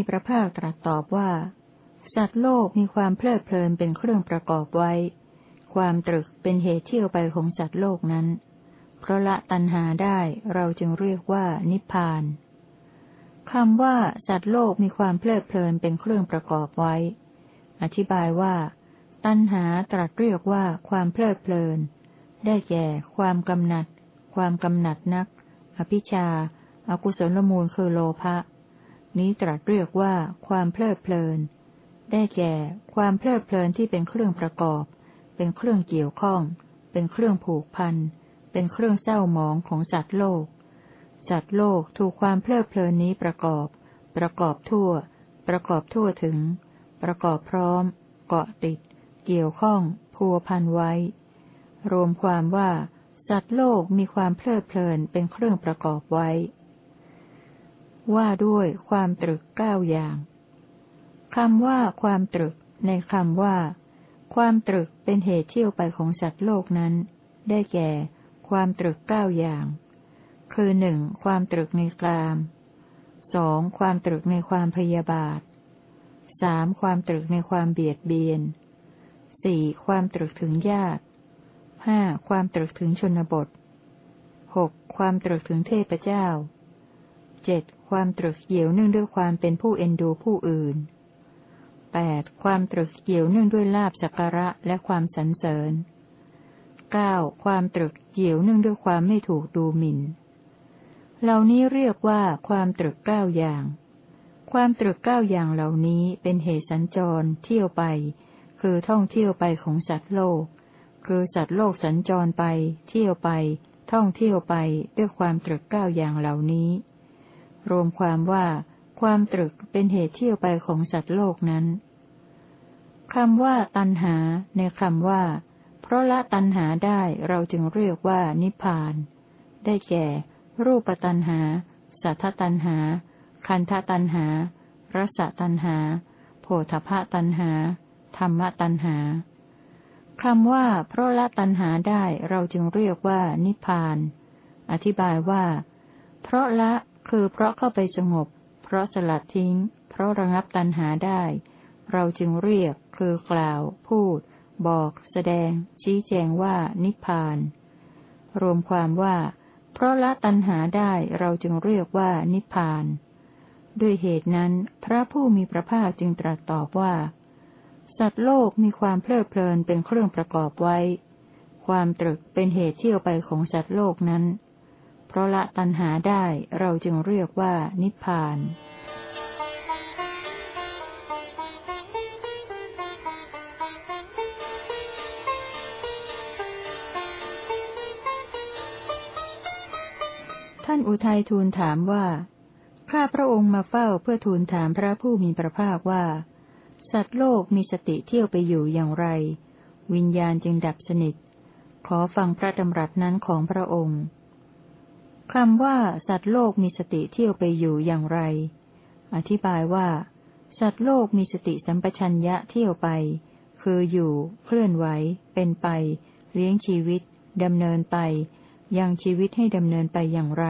มีพระภาคตรัสตอบว่า สัตว์โลกมีความเพลิดเพลินเป็นเครื่องประกอบไว้ ความตรึกเป็นเหตุเที่ยวไปของสัตว์โลกนั้น เพราะละตัณหาได้เราจึงเรียกว่านิพพานคำว่าสัตว์โลกมีความเพลิดเพลินเป็นเครื่องประกอบไว้ อธิบายว่า ตัณหาตรัสเรียกว่าความเพลิดเพลิน ได้แก่ ความกำหนัด ความกำหนัดนัก อภิชาอากุศลมูลคือโลภะ นี้ตรัสเรียกว่าความเพลิดเพลิน ได้แก่ ความเพลิดเพลินที่เป็นเครื่องประกอบ เป็นเครื่องเกี่ยวข้อง เป็นเครื่องผูกพัน เป็นเครื่องเศร้าหมองของสัตว์โลก สัตว์โลกถูกความเพลิดเพลินนี้ประกอบ ประกอบทั่ว ประกอบทั่วถึง ประกอบพร้อม เกาะติด เกี่ยวข้อง พัวพันไว้ รวมความว่า สัตว์โลกมีความเพลิดเพลินเป็นเครื่องประกอบไว้ ว่าด้วยความตรึกเก้าอย่างคำว่าความตรึก ในคำว่า ความตรึกเป็นเหตุเที่ยวไปของสัตว์โลกนั้น ได้แก่ ความตรึกเก้าอย่าง คือหนึ่งความตรึกในกลามสองความตรึกในความพยาบาทสามความตรึกในความเบียดเบียนสี่ความตรึกถึงญาติห้าความตรึกถึงชนบทหกความตรึกถึงเทพเจ้าเจ็ด ความตรึกเกี่ยวเนื่องด้วยความเป็นผู้เอ็นดูผู้อื่นแปดความตรึกเกี่ยวเนื่องด้วยลาบสักการะและความสรรเสริญเก้าความตรึกเกี่ยวเนื่องด้วยความไม่ถูกดูหมิ่น เหล่านี้เรียกว่าความตรึกเก้าอย่าง ความตรึกเก้าอย่างเหล่านี้เป็นเหตุสัญจร เที่ยวไป คือท่องเที่ยวไปของสัตว์โลก คือสัตว์โลกสัญจรไป เที่ยวไป ท่องเที่ยวไปด้วยความตรึกเก้าอย่างเหล่านี้ รวมความว่า ความตรึกเป็นเหตุเที่ยวไปของสัตว์โลกนั้นคำว่า ตัณหา ในคำว่า เพราะละตัณหาได้เราจึงเรียกว่านิพพาน ได้แก่ รูปตันหา สัทธตันหา คันธตันหา รสตันหา โพธพตันหา ธรรมตันหาคำว่า เพราะละตันหาได้เราจึงเรียกว่านิพพาน อธิบายว่า เพราะละ คือเพราะเข้าไปสงบ เพราะสลัดทิ้ง เพราะระงับตันหาได้ เราจึงเรียก คือกล่าว พูด บอก แสดง ชี้แจงว่า นิพพาน รวมความว่า เพราะละตัณหาได้เราจึงเรียกว่า นิพพาน ด้วยเหตุนั้น พระผู้มีพระภาคจึงตรัสตอบว่า สัตว์โลกมีความเพลิดเพลินเป็นเครื่องประกอบไว้ ความตรึกเป็นเหตุเที่ยวไปของสัตว์โลกนั้น เพราะละตัณหาได้เราจึงเรียกว่านิพพานท่านอุทัยทูลถามว่า ข้าพระองค์มาเฝ้าเพื่อทูลถามพระผู้มีพระภาคว่า สัตว์โลกมีสติเที่ยวไปอยู่อย่างไร วิญญาณจึงดับสนิท ขอฟังพระดำรัสนั้นของพระองค์ คำว่า สัตว์โลกมีสติเที่ยวไปอยู่อย่างไร อธิบายว่า สัตว์โลกมีสติสัมปชัญญะเที่ยวไป คืออยู่ เคลื่อนไหว เป็นไป เลี้ยงชีวิตดำเนินไป ยังชีวิตให้ดำเนินไปอย่างไร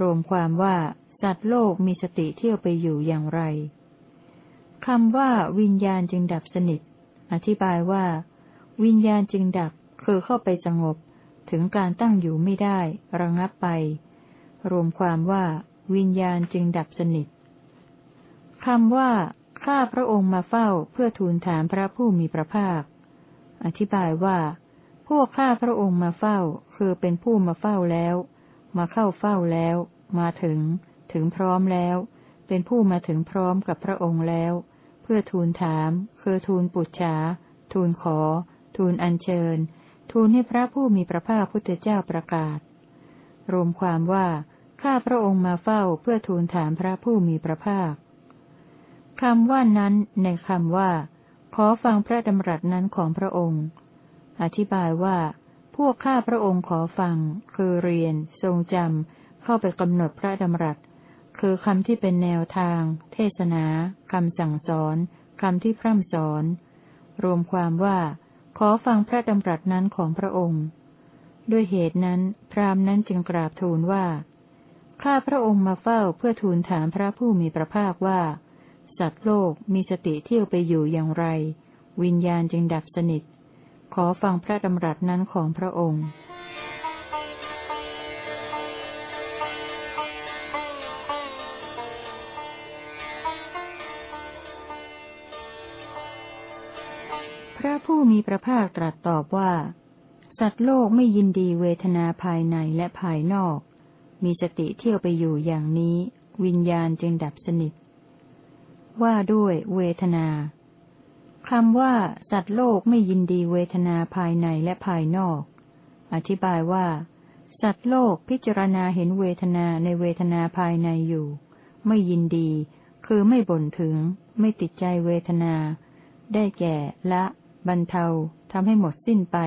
รวมความว่า สัตว์โลกมีสติเที่ยวไปอยู่อย่างไรคำว่า วิญญาณจึงดับสนิท อธิบายว่า วิญญาณจึงดับ คือเข้าไปสงบ ถึงการตั้งอยู่ไม่ได้ ระงับไป รวมความว่า วิญญาณจึงดับสนิทคำว่า ข้าพระองค์มาเฝ้าเพื่อทูลถามพระผู้มีพระภาค อธิบายว่า พวกข้าพระองค์มาเฝ้า คือเป็นผู้มาเฝ้าแล้ว มาเข้าเฝ้าแล้ว มาถึง ถึงพร้อมแล้ว เป็นผู้มาถึงพร้อมกับพระองค์แล้ว เพื่อทูลถาม คือทูลปุจฉาทูลขอ ทูลอัญเชิญ ทูลให้พระผู้มีพระภาคพุทธเจ้าประกาศ รวมความว่า ข้าพระองค์มาเฝ้าเพื่อทูลถามพระผู้มีพระภาคคำว่านั้นในคำว่า ขอฟังพระดำรัสนั้นของพระองค์ อธิบายว่า พวกข้าพระองค์ขอฟัง คือเรียน ทรงจำเข้าไปกำหนดพระดำรัส คือคำที่เป็นแนวทาง เทศนาคำสั่งสอนคำที่พร่ำสอน รวมความว่า ขอฟังพระดำรัสนั้นของพระองค์ ด้วยเหตุนั้น พรามนั้นจึงกราบทูลว่า ข้าพระองค์มาเฝ้าเพื่อทูลถามพระผู้มีพระภาคว่า สัตว์โลกมีสติเที่ยวไปอยู่อย่างไร วิญญาณจึงดับสนิท ขอฟังพระดำรัสนั้นของพระองค์ ระผู้มีพระภาคตรัสตอบว่า สัตว์โลกไม่ยินดีเวทนาภายในและภายนอก มีสติเที่ยวไปอยู่อย่างนี้ วิญญาณจึงดับสนิท ว่าด้วยเวทนาคำว่า สัตว์โลกไม่ยินดีเวทนาภายในและภายนอก อธิบายว่า สัตว์โลกพิจารณาเห็นเวทนาในเวทนาภายในอยู่ ไม่ยินดี คือไม่บ่นถึง ไม่ติดใจเวทนา ได้แก่ ละ บรรเทาทำให้หมดสิ้นไป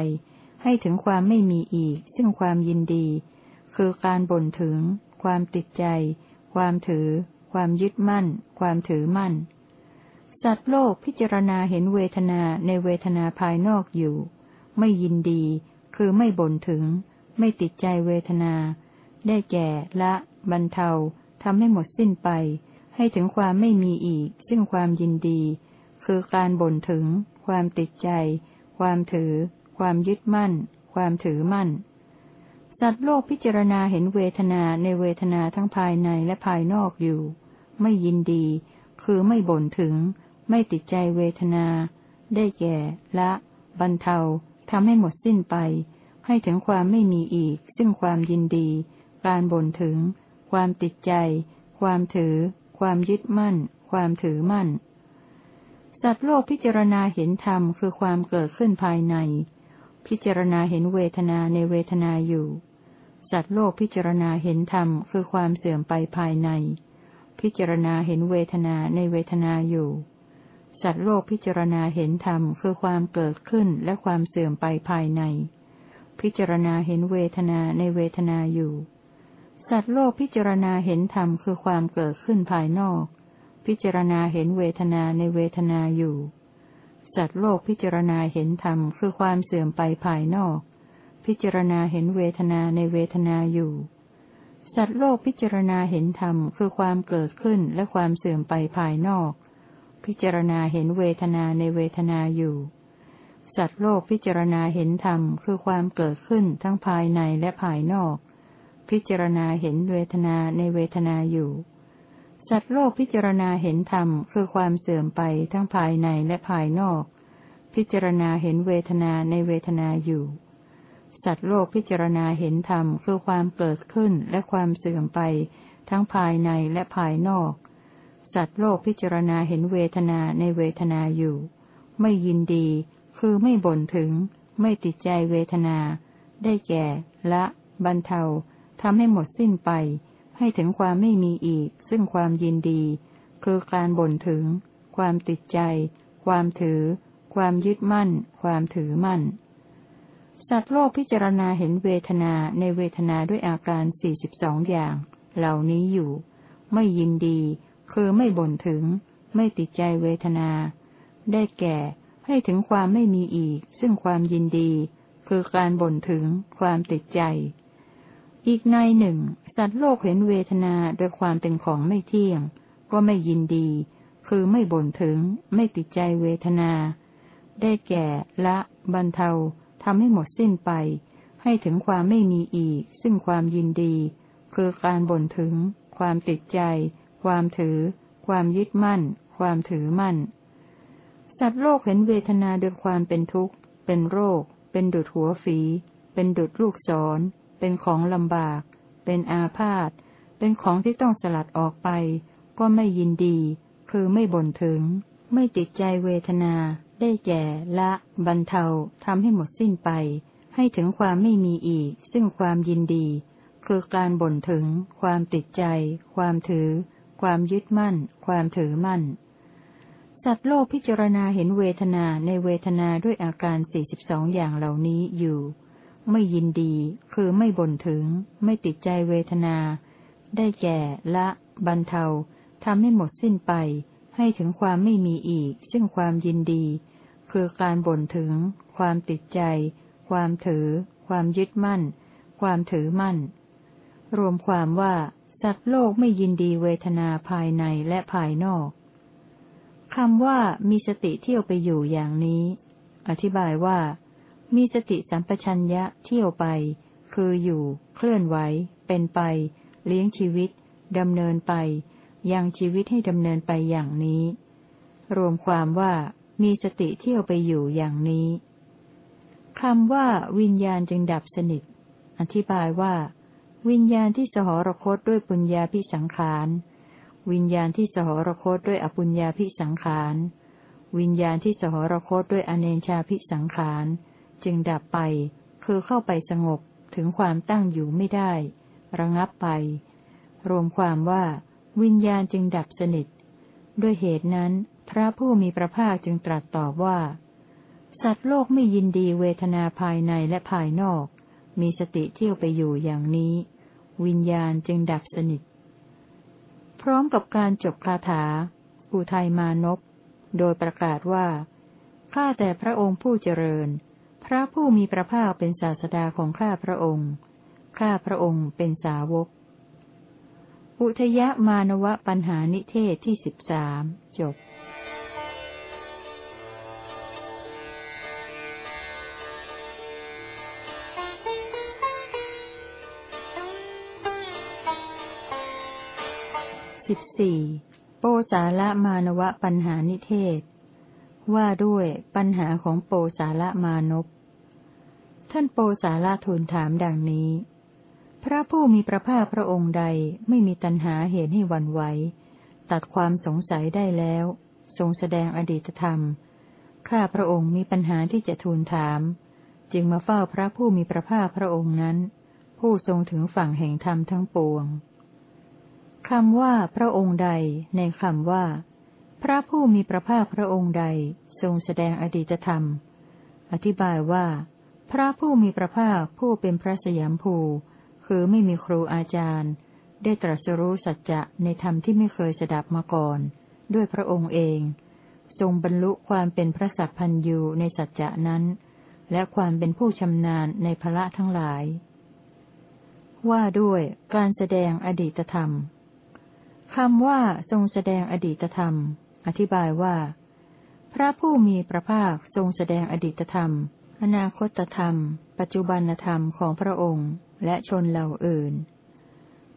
ให้ถึงความไม่มีอีก ซึ่งความยินดี คือการบ่นถึง ความติดใจ ความถือ ความยึดมั่น ความถือมั่น สัตว์โลกพิจารณาเห็นเวทนาในเวทนาภายนอกอยู่ ไม่ยินดี คือไม่บ่นถึง ไม่ติดใจเวทนา ได้แก่ละบรรเทาทำให้หมดสิ้นไป ให้ถึงความไม่มีอีก ซึ่งความยินดี คือการบ่นถึงความติดใจ ความถือ ความยึดมั่น ความถือมั่น สัตว์โลกพิจารณาเห็นเวทนาในเวทนาทั้งภายในและภายนอกอยู่ ไม่ยินดี คือไม่บ่นถึง ไม่ติดใจเวทนา ได้แก่ ละ บรรเทาทำให้หมดสิ้นไป ให้ถึงความไม่มีอีก ซึ่งความยินดี การบ่นถึง ความติดใจ ความถือ ความยึดมั่น ความถือมั่น สัตว์โลกพิจารณาเห็นธรรมคือความเกิดขึ้นภายใน พิจารณาเห็นเวทนาในเวทนาอยู่ สัตว์โลกพิจารณาเห็นธรรมคือความเสื่อมไปภายใน พิจารณาเห็นเวทนาในเวทนาอยู่ สัตว์โลกพิจารณาเห็นธรรมคือความเกิดขึ้นและความเสื่อมไปภายใน พิจารณาเห็นเวทนาในเวทนาอยู่ สัตว์โลกพิจารณาเห็นธรรมคือความเกิดขึ้นภายนอก พิจารณาเห็นเวทนาในเวทนาอยู่ สัตว์โลกพิจารณาเห็นธรรมคือความเสื่อมไปภายนอก พิจารณาเห็นเวทนาในเวทนาอยู่ สัตว์โลกพิจารณาเห็นธรรมคือความเกิดขึ้นและความเสื่อมไปภายนอก พิจารณาเห็นเวทนาในเวทนาอยู่ สัตว์โลกพิจารณาเห็นธรรมคือความเกิดขึ้นทั้งภายในและภายนอก พิจารณาเห็นเวทนาในเวทนาอยู่ สัตว์โลกพิจารณาเห็นธรรมคือความเสื่อมไปทั้งภายในและภายนอก พิจารณาเห็นเวทนาในเวทนาอยู่ สัตว์โลกพิจารณาเห็นธรรมคือความเกิดขึ้นและความเสื่อมไปทั้งภายในและภายนอก สัตว์โลกพิจารณาเห็นเวทนาในเวทนาอยู่ ไม่ยินดี คือไม่บ่นถึง ไม่ติดใจเวทนา ได้แก่ ละ บรรเทาทำให้หมดสิ้นไป ให้ถึงความไม่มีอีก ซึ่งความยินดี คือการบ่นถึง ความติดใจ ความถือ ความยึดมั่น ความถือมั่น สัตว์โลกพิจารณาเห็นเวทนาในเวทนาด้วยอาการสี่สิบสองอย่าง เหล่านี้อยู่ ไม่ยินดี คือไม่บ่นถึง ไม่ติดใจเวทนา ได้แก่ ให้ถึงความไม่มีอีก ซึ่งความยินดี คือการบ่นถึง ความติดใจ อีกในหนึ่ง สัตว์โลกเห็นเวทนาโดยความเป็นของไม่เที่ยง ก็ไม่ยินดี คือไม่บ่นถึง ไม่ติดใจเวทนา ได้แก่ ละบรรเทาทำให้หมดสิ้นไป ให้ถึงความไม่มีอีก ซึ่งความยินดี คือการบ่นถึง ความติดใจ ความถือ ความยึดมั่น ความถือมั่น สัตว์โลกเห็นเวทนาโดยความเป็นทุกข์ เป็นโรค เป็นดุดหัวฝี เป็นดุดลูกศร เป็นของลำบาก เป็นอาพาธ เป็นของที่ต้องสลัดออกไป ก็ไม่ยินดี คือไม่บ่นถึง ไม่ติดใจเวทนา ได้แก่ ละ บรรเทาทำให้หมดสิ้นไป ให้ถึงความไม่มีอีก ซึ่งความยินดี คือการบ่นถึง ความติดใจ ความถือ ความยึดมั่น ความถือมั่น สัตว์โลกพิจารณาเห็นเวทนาในเวทนาด้วยอาการสี่สิบสองอย่างเหล่านี้อยู่ ไม่ยินดี คือไม่บ่นถึง ไม่ติดใจเวทนา ได้แก่ ละบรรเทาทำให้หมดสิ้นไป ให้ถึงความไม่มีอีก ซึ่งความยินดี คือการบ่นถึง ความติดใจ ความถือ ความยึดมั่น ความถือมั่น รวมความว่า สัตว์โลกไม่ยินดีเวทนาภายในและภายนอกคำว่ามีสติเที่ยวไปอยู่อย่างนี้ อธิบายว่า มีสติสัมปชัญญะเที่ยวไป คืออยู่ เคลื่อนไหว เป็นไป เลี้ยงชีวิตดำเนินไป ยังชีวิตให้ดำเนินไปอย่างนี้ รวมความว่ามีสติเที่ยวไปอยู่อย่างนี้คำว่าวิญญาณจึงดับสนิท อธิบายว่า วิญญาณที่สหรคตด้วยปุญญาพิสังขาร วิญญาณที่สหรคตด้วยอปุญญาพิสังขาร วิญญาณที่สหรคตด้วยอเนชาพิสังขาร จึงดับไป คือเข้าไปสงบถึงความตั้งอยู่ไม่ได้ ระงับไป รวมความว่า วิญญาณจึงดับสนิท ด้วยเหตุนั้น พระผู้มีพระภาคจึงตรัสตอบว่า สัตว์โลกไม่ยินดีเวทนาภายในและภายนอก มีสติเที่ยวไปอยู่อย่างนี้ วิญญาณจึงดับสนิท พร้อมกับการจบคาถา อุทัยมานพโดยประกาศว่าข้าแต่พระองค์ผู้เจริญ พระผู้มีพระภาคเป็นศาสดาของข้าพระองค์ ข้าพระองค์เป็นสาวก อุทยมานวะปัญหานิเทศที่สิบสามจบสิบสี่โปสาละมานวะปัญหานิเทศ ว่าด้วยปัญหาของโปสาละมานพ ท่านโปสาละทูลถามดังนี้ พระผู้มีพระภาคพระองค์ใดไม่มีตัณหาเหตุให้วันไหว ตัดความสงสัยได้แล้ว ทรงแสดงอดีตธรรม ข้าพระองค์มีปัญหาที่จะทูลถาม จึงมาเฝ้าพระผู้มีพระภาคพระองค์นั้น ผู้ทรงถึงฝั่งแห่งธรรมทั้งปวงคำว่าพระองค์ใด ในคำว่า พระผู้มีพระภาคพระองค์ใด ทรงแสดงอดีตธรรม อธิบายว่า พระผู้มีพระภาคผู้เป็นพระสยามภู คือไม่มีครูอาจารย์ ได้ตรัสรู้สัจจะในธรรมที่ไม่เคยสดับมาก่อน ด้วยพระองค์เอง ทรงบรรลุความเป็นพระสัพพันยูในสัจจะนั้น และความเป็นผู้ชำนาญในพระทั้งหลาย ว่าด้วยการแสดงอดีตธรรมคำว่าทรงแสดงอดีตธรรม อธิบายว่า พระผู้มีพระภาคทรงแสดงอดีตธรรม อนาคตธรรม ปัจจุบันธรรมของพระองค์ และชนเหล่าอื่น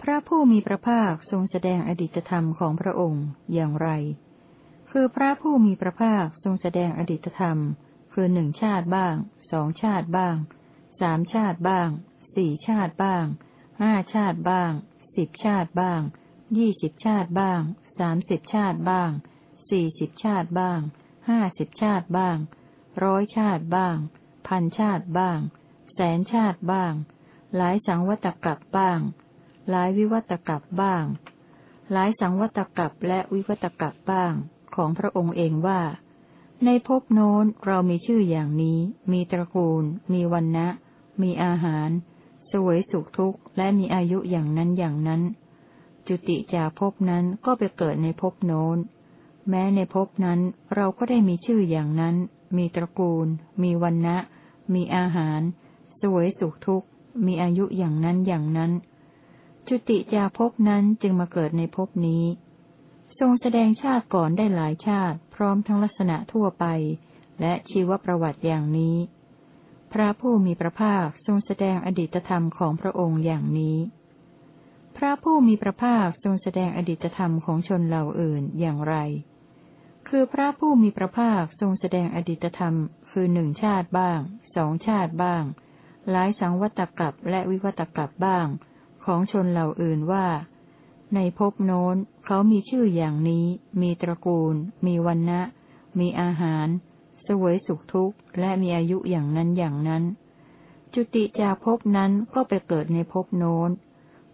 พระผู้มีพระภาคทรงแสดงอดีตธรรมของพระองค์อย่างไร คือพระผู้มีพระภาคทรงแสดงอดีตธรรม คือหนึ่งชาติบ้าง สองชาติบ้าง สามชาติบ้าง สี่ชาติบ้าง ห้าชาติบ้าง สิบชาติบ้าง ยี่สิบชาติบ้าง สามสิบชาติบ้าง สี่สิบชาติบ้าง ห้าสิบชาติบ้าง ร้อยชาติบ้าง พันชาติบ้าง แสนชาติบ้าง หลายสังวัตกรับบ้าง หลายวิวัตกรับบ้าง หลายสังวัตกรับและวิวัตกรับบ้าง ของพระองค์เองว่า ในภพโน้นเรามีชื่ออย่างนี้ มีตระกูล มีวันนะมีอาหารสวยสุขทุกข์และมีอายุอย่างนั้นอย่างนั้น จุติจากภพนั้นก็ไปเกิดในภพโน้น แม้ในภพนั้นเราก็ได้มีชื่ออย่างนั้น มีตระกูล มีวันนะมีอาหาร สวยสุขทุกข์ มีอายุอย่างนั้นอย่างนั้น จุติจาภพนั้นจึงมาเกิดในภพนี้ ทรงแสดงชาติก่อนได้หลายชาติ พร้อมทั้งลักษณะทั่วไป และชีวประวัติอย่างนี้ พระผู้มีพระภาคทรงแสดงอดีตธรรมของพระองค์อย่างนี้ พระผู้มีพระภาคทรงแสดงอดีตธรรมของชนเหล่าอื่นอย่างไร คือพระผู้มีพระภาคทรงแสดงอดีตธรรม คือหนึ่งชาติบ้าง สองชาติบ้าง หลายสังวัตกับและวิวัตกับบ้าง ของชนเหล่าอื่นว่า ในภพโน้นเขามีชื่ออย่างนี้ มีตระกูล มีวันนะ มีอาหาร สวยสุขทุกข์ และมีอายุอย่างนั้นอย่างนั้น จุติจากภพนั้นก็ไปเกิดในภพโน้น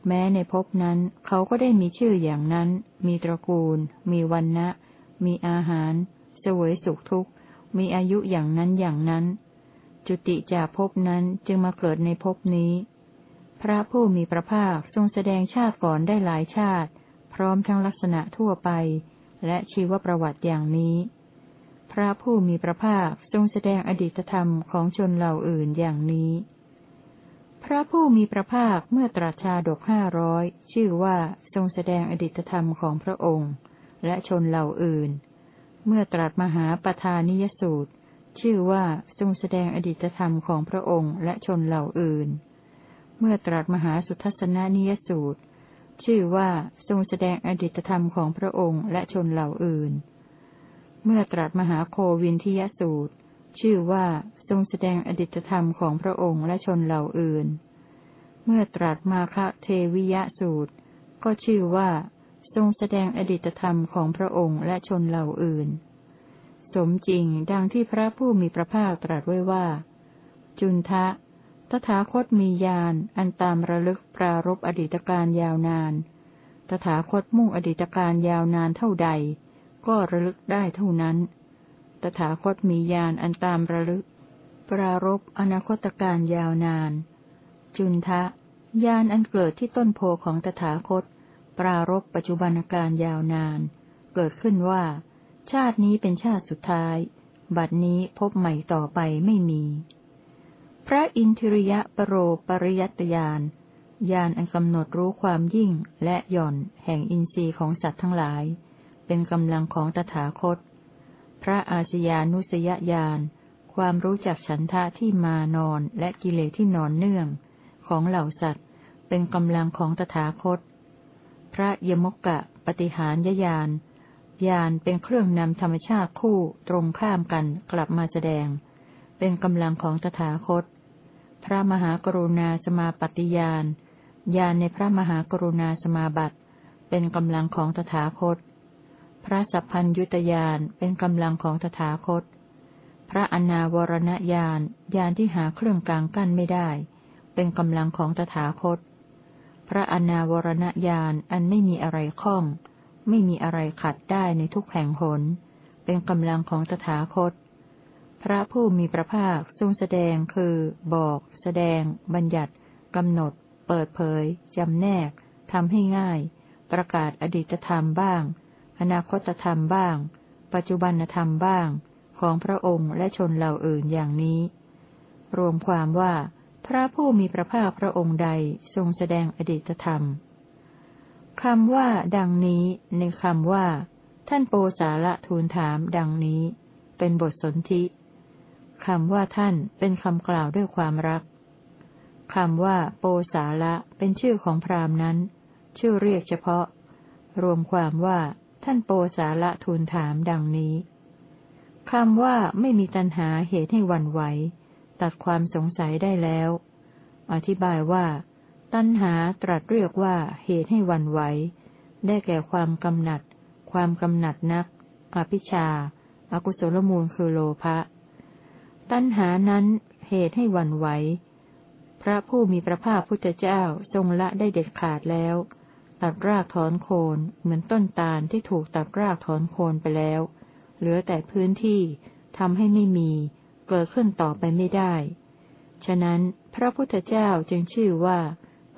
แม้ในภพนั้นเขาก็ได้มีชื่ออย่างนั้น มีตระกูล มีวันนะ มีอาหารสวยสุขทุกข์ มีอายุอย่างนั้นอย่างนั้น จุติจากภพนั้นจึงมาเกิดในภพนี้ พระผู้มีพระภาคทรงแสดงชาติก่อนได้หลายชาติ พร้อมทั้งลักษณะทั่วไป และชีวประวัติอย่างนี้ พระผู้มีพระภาคทรงแสดงอดีตธรรมของชนเหล่าอื่นอย่างนี้พระผู้มีพระภาคเมื่อตรัสชาดกห้าร้อยชื่อว่าทรงแสดงอดิตธรรมของพระองค์ และชนเหล่าอื่น เมื่อตรัสมหาปทานิยสูตร ชื่อว่าทรงแสดงอดิตธรรมของพระองค์และชนเหล่าอื่น เมื่อตรัสมหาสุทัศนนิยสูตร ชื่อว่าทรงแสดงอดิตธรรมของพระองค์และชนเหล่าอื่น เมื่อตรัสมหาโควินทิยสูตร ชื่อว่าทรงแสดงอดิตธรรมของพระองค์และชนเหล่าอื่น เมื่อตรัสมาคะเทวิยสูตร ก็ชื่อว่า ทรงแสดงอดิตธรรมของพระองค์และชนเหล่าอื่น สมจริงดังที่พระผู้มีพระภาคตรัสไว้ว่า จุนทะ ตถาคตมีญาณอันตามระลึกปรารบอดีตการยาวนาน ตถาคตมุ่งอดีตการยาวนานเท่าใด ก็ระลึกได้เท่านั้น ตถาคตมีญาณอันตามระลึก ปรารบอนาคตการยาวนาน จุนทะญาณอันเกิดที่ต้นโพของตถาคต ปรารบปัจจุบันการยาวนาน เกิดขึ้นว่า ชาตินี้เป็นชาติสุดท้าย บัดนี้พบใหม่ต่อไปไม่มี พระอินทริยปรโรปริยัตยานญาณอันกำหนดรู้ความยิ่งและหย่อนแห่งอินทรีย์ของสัตว์ทั้งหลาย เป็นกำลังของตถาคต พระอาชญานุสยญาณความรู้จักฉันทะที่มานอนและกิเลสที่นอนเนื่อง ของเหล่าสัตว์ เป็นกำลังของตถาคต ระยมกกะ ปฏิหารยญาณญาณเป็นเครื่องนำธรรมชาติคู่ตรงข้ามกันกลับมาแสดง เป็นกำลังของตถาคต พระมหากรุณาสมาปฏิญาณญาณในพระมหากรุณาสมาบัติ เป็นกำลังของตถาคต พระสัพพัญยุตยานเป็นกำลังของตถาคต พระอนาวรณญาณญาณที่หาเครื่องกลางกั้นไม่ได้ เป็นกำลังของตถาคต พระอนาวรณญาณอันไม่มีอะไรข้อง ไม่มีอะไรขัดได้ในทุกแห่งหน เป็นกำลังของตถาคต พระผู้มีพระภาคทรงแสดงคือ บอก แสดง บัญญัติกำหนด เปิดเผยจำแนกทำให้ง่าย ประกาศอดีตธรรมบ้าง อนาคตธรรมบ้าง ปัจจุบันธรรมบ้าง ของพระองค์และชนเหล่าอื่นอย่างนี้ รวมความว่า พระผู้มีพระภาคพระองค์ใดทรงแสดงอดีตธรรมคำว่า ดังนี้ ในคำว่า ท่านโปสาละทูลถาม ดังนี้ เป็นบทสนธิคำว่าท่านเป็นคำกล่าวด้วยความรักคำว่า โปสาละเป็นชื่อของพราหมณ์นั้น ชื่อเรียกเฉพาะ รวมความว่า ท่านโปสาละทูลถามดังนี้คำว่าไม่มีตัณหาเหตุให้วันไหว ตัดความสงสัยได้แล้ว อธิบายว่า ตัณหาตรัสเรียกว่าเหตุให้วันไหว ได้แก่ความกำหนัด ความกำหนัดนัก อภิชาอากุศลมูลคือโลภะ ตัณหานั้นเหตุให้วันไหว พระผู้มีพระภาคพุทธเจ้าทรงละได้เด็ดขาดแล้ว ตัดรากถอนโคนเหมือนต้นตาลที่ถูกตัดรากถอนโคนไปแล้ว เหลือแต่พื้นที่ทำให้ไม่มี เกิดขึ้นต่อไปไม่ได้ ฉะนั้นพระพุทธเจ้าจึงชื่อว่า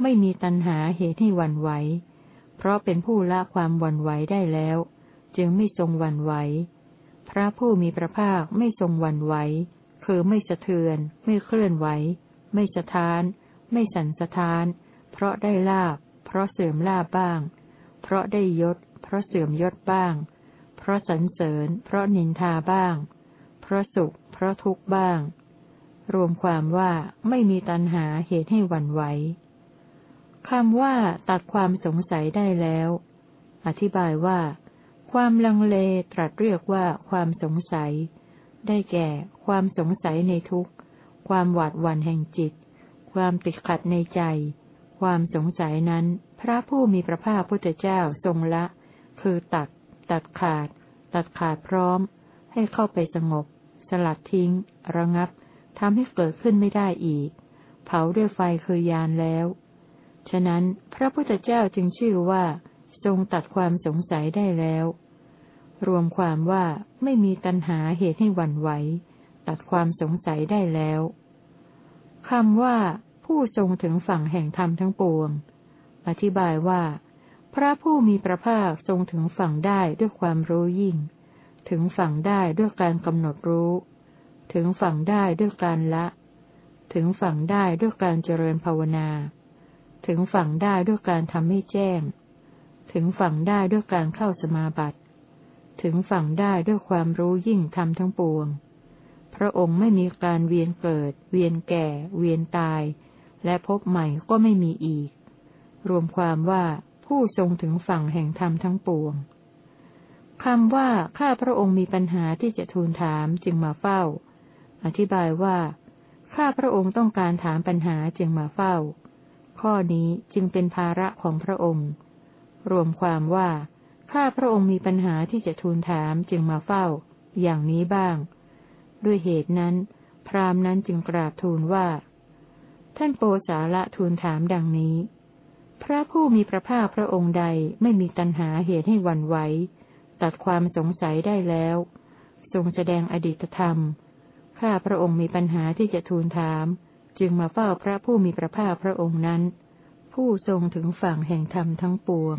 ไม่มีตัณหาเหตุให้วันไหว เพราะเป็นผู้ละความวันไหวได้แล้ว จึงไม่ทรงวันไหว พระผู้มีพระภาคไม่ทรงวันไหว คือไม่สะเทือน ไม่เคลื่อนไหว ไม่สะท้าน ไม่สันสะท้าน เพราะได้ลาบ เพราะเสื่อมลาบบ้าง เพราะได้ยศ เพราะเสื่อมยศบ้าง เพราะสรรเสริญ เพราะนินทาบ้าง เพราะสุขเราะทุกข์บ้าง รวมความว่าไม่มีตัณหาเหตุให้วันไหวคำว่าตัดความสงสัยได้แล้ว อธิบายว่า ความลังเลตรัสเรียกว่าความสงสัย ได้แก่ ความสงสัยในทุกข์ ความหวาดหวั่นแห่งจิต ความติดขัดในใจ ความสงสัยนั้น พระผู้มีพระภาคพุทธเจ้าทรงละ คือตัด ตัดขาด ตัดขาดพร้อม ให้เข้าไปสงบ สลัดทิ้ง ระงับทำให้เกิดขึ้นไม่ได้อีก เผาด้วยไฟคือยานแล้ว ฉะนั้นพระพุทธเจ้าจึงชื่อว่า ทรงตัดความสงสัยได้แล้ว รวมความว่าไม่มีตัณหาเหตุให้หวั่นไหว ตัดความสงสัยได้แล้วคำว่า ผู้ทรงถึงฝั่งแห่งธรรมทั้งปวง อธิบายว่า พระผู้มีพระภาคทรงถึงฝั่งได้ด้วยความรู้ยิ่ง ถึงฝั่งได้ด้วยการกำหนดรู้ ถึงฝั่งได้ด้วยการละ ถึงฝั่งได้ด้วยการเจริญภาวนา ถึงฝั่งได้ด้วยการทำให้แจ้ง ถึงฝั่งได้ด้วยการเข้าสมาบัติ ถึงฝั่งได้ด้วยความรู้ยิ่งทำทั้งปวง พระองค์ไม่มีการเวียนเกิด เวียนแก่ เวียนตาย และพบใหม่ก็ไม่มีอีก รวมความว่าผู้ทรงถึงฝั่งแห่งธรรมทั้งปวง คำว่าข้าพระองค์มีปัญหาที่จะทูลถามจึงมาเฝ้า อธิบายว่า ข้าพระองค์ต้องการถามปัญหาจึงมาเฝ้า ข้อนี้จึงเป็นภาระของพระองค์ รวมความว่า ข้าพระองค์มีปัญหาที่จะทูลถามจึงมาเฝ้า อย่างนี้บ้าง ด้วยเหตุนั้น พรามนั้นจึงกราบทูลว่า ท่านโปสาละทูลถามดังนี้ พระผู้มีพระภาคพระองค์ใดไม่มีตัณหาเหตุให้วันไหว ตัดความสงสัยได้แล้ว ทรงแสดงอดีตธรรม ข้าพระองค์มีปัญหาที่จะทูลถาม จึงมาเฝ้าพระผู้มีพระภาคพระองค์นั้น ผู้ทรงถึงฝั่งแห่งธรรมทั้งปวง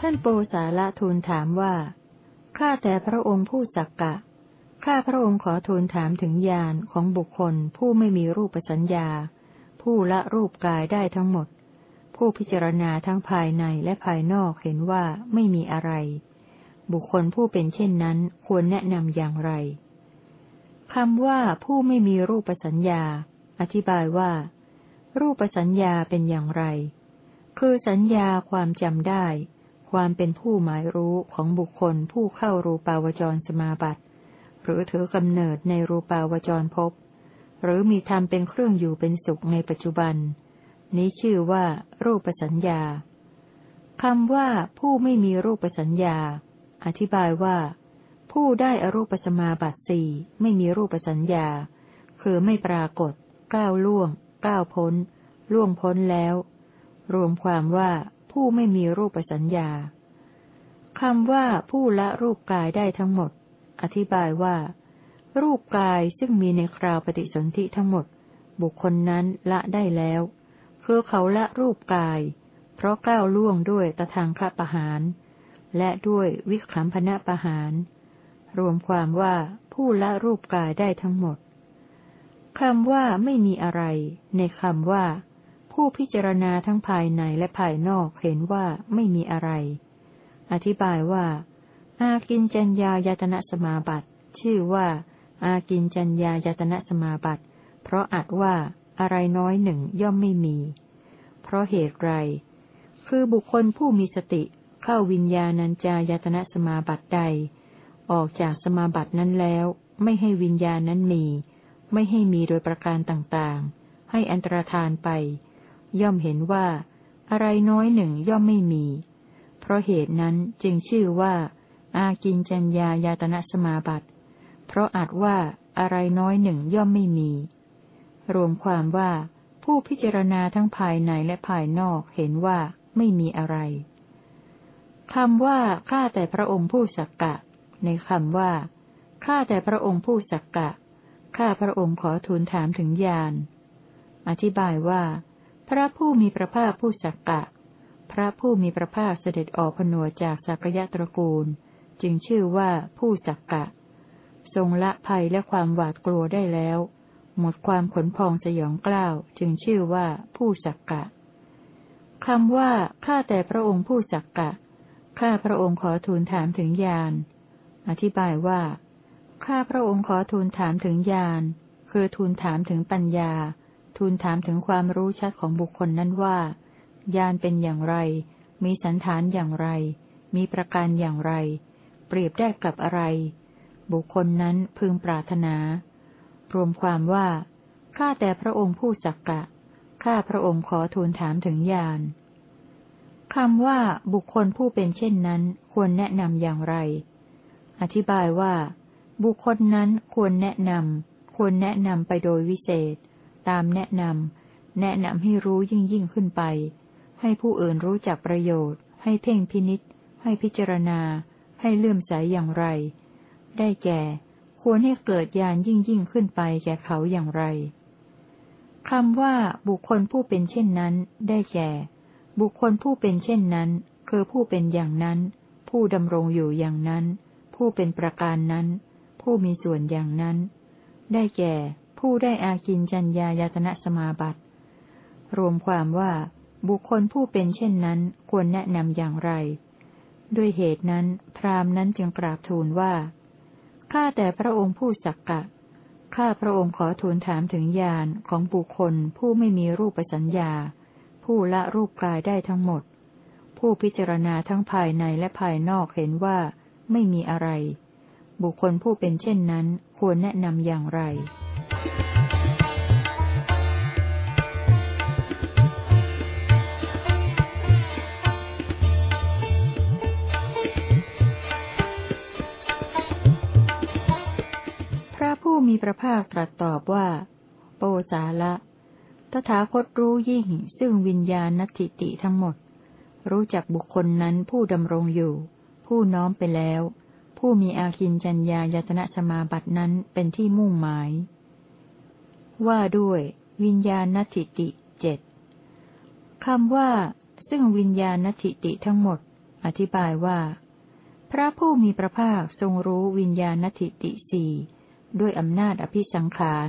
ท่านโปสาละทูลถามว่า ข้าแต่พระองค์ผู้สักกะ ข้าพระองค์ขอทูลถามถึงญาณของบุคคล ผู้ไม่มีรูปสัญญา ผู้ละรูปกายได้ทั้งหมด ผู้พิจารณาทั้งภายในและภายนอกเห็นว่าไม่มีอะไร บุคคลผู้เป็นเช่นนั้นควรแนะนำอย่างไรคำว่าผู้ไม่มีรูปสัญญา อธิบายว่า รูปสัญญาเป็นอย่างไร คือสัญญาความจำได้ ความเป็นผู้หมายรู้ของบุคคลผู้เข้ารูปาวจรสมาบัติ หรือถือกำเนิดในรูปาวจรภพ หรือมีธรรมเป็นเครื่องอยู่เป็นสุขในปัจจุบัน นี้ชื่อว่ารูปสัญญาคำว่าผู้ไม่มีรูปสัญญา อธิบายว่า ผู้ได้อรูปสมาบัติสี่ไม่มีรูปสัญญา คือไม่ปรากฏ ก้าวล่วง ก้าวพ้น ล่วงพ้นแล้ว รวมความว่า ผู้ไม่มีรูปสัญญาคำว่าผู้ละรูปกายได้ทั้งหมด อธิบายว่า รูปกายซึ่งมีในคราวปฏิสนธิทั้งหมด บุคคลนั้นละได้แล้ว คือเขาละรูปกาย เพราะก้าวล่วงด้วยตะทางคประหาร และด้วยวิคัมพนะประหาร รวมความว่าผู้ละรูปกายได้ทั้งหมดคำว่าไม่มีอะไร ในคำว่า ผู้พิจารณาทั้งภายในและภายนอกเห็นว่าไม่มีอะไร อธิบายว่า อากินจัญญายตนะสมาบัติ ชื่อว่า อากินจัญญายตนะสมาบัติ เพราะอัดว่าอะไรน้อยหนึ่งย่อมไม่มี เพราะเหตุไร คือบุคคลผู้มีสติเข้าวิญญาณัญจายตนะสมาบัติใด ออกจากสมาบัตินั้นแล้ว ไม่ให้วิญญาณนั้นมี ไม่ให้มีโดยประการต่างๆ ให้อันตรธานไป ย่อมเห็นว่า อะไรน้อยหนึ่งย่อมไม่มี เพราะเหตุนั้นจึงชื่อว่า อากินจัญญายาตนะสมาบัติ เพราะอาจว่าอะไรน้อยหนึ่งย่อมไม่มี รวมความว่า ผู้พิจารณาทั้งภายในและภายนอกเห็นว่าไม่มีอะไรคำว่าข้าแต่พระองค์ผู้สักกะ ในคำว่าข้าแต่พระองค์ผู้สักกะข้าพระองค์ขอทูลถามถึงญาณอธิบายว่า พระผู้มีพระภาคผู้สักกะ พระผู้มีพระภาคเสด็จออกผนวจากสักยะตระกูล จึงชื่อว่าผู้สักกะ ทรงละภัยและความหวาดกลัวได้แล้ว หมดความขนพองสยองกล้าวจึงชื่อว่าผู้สักกะคำว่าข้าแต่พระองค์ผู้สักกะ ข้าพระองค์ขอทูลถามถึงญาณ อธิบายว่า ข้าพระองค์ขอทูลถามถึงญาณ คือทูลถามถึงปัญญา ทูลถามถึงความรู้ชัดของบุคคลนั้นว่า ญาณเป็นอย่างไร มีสันฐานอย่างไร มีประการอย่างไร เปรียบได้กับอะไร บุคคลนั้นพึงปรารถนา รวมความว่า ข้าแต่พระองค์ผู้สักกะ ข้าพระองค์ขอทูลถามถึงญาณคำว่าบุคคลผู้เป็นเช่นนั้นควรแนะนำอย่างไร อธิบายว่า บุคคลนั้นควรแนะนำควรแนะนำไปโดยวิเศษ ตามแนะนำ แนะนำให้รู้ยิ่งยิ่งขึ้นไป ให้ผู้อื่นรู้จักประโยชน์ ให้เพ่งพินิษให้พิจารณา ให้เลื่อมใสอย่างไร ได้แก่ ควรให้เกิดญาณยิ่งยิ่งขึ้นไปแก่เขาอย่างไรคำว่าบุคคลผู้เป็นเช่นนั้น ได้แก่ บุคคลผู้เป็นเช่นนั้น คือผู้เป็นอย่างนั้น ผู้ดำรงอยู่อย่างนั้น ผู้เป็นประการนั้น ผู้มีส่วนอย่างนั้น ได้แก่ ผู้ได้อากินจัญญายตนะสมาบัติ รวมความว่า บุคคลผู้เป็นเช่นนั้นควรแนะนำอย่างไร ด้วยเหตุนั้น พราหมณ์นั้นจึงกราบทูลว่า ข้าแต่พระองค์ผู้สักกะ ข้าพระองค์ขอทูลถามถึงญาณของบุคคลผู้ไม่มีรูปสัญญา ผู้ละรูปกายได้ทั้งหมด ผู้พิจารณาทั้งภายในและภายนอกเห็นว่าไม่มีอะไร บุคคลผู้เป็นเช่นนั้นควรแนะนำอย่างไร ผู้มีพระภาคตรัสตอบว่า โปสาละ ตถาคตรู้ยิ่งซึ่งวิญญาณนัตถิติทั้งหมด รู้จักบุคคลนั้นผู้ดำรงอยู่ ผู้น้อมไปแล้ว ผู้มีอาคินจัญญายตนะสมาบัตินั้นเป็นที่มุ่งหมาย ว่าด้วย วิญญาณนติติเจ็ดคำว่า ซึ่งวิญญาณนติติทั้งหมด อธิบายว่า พระผู้มีพระภาคทรงรู้วิญญาณนติติสี่ด้วยอำนาจอภิสังขาร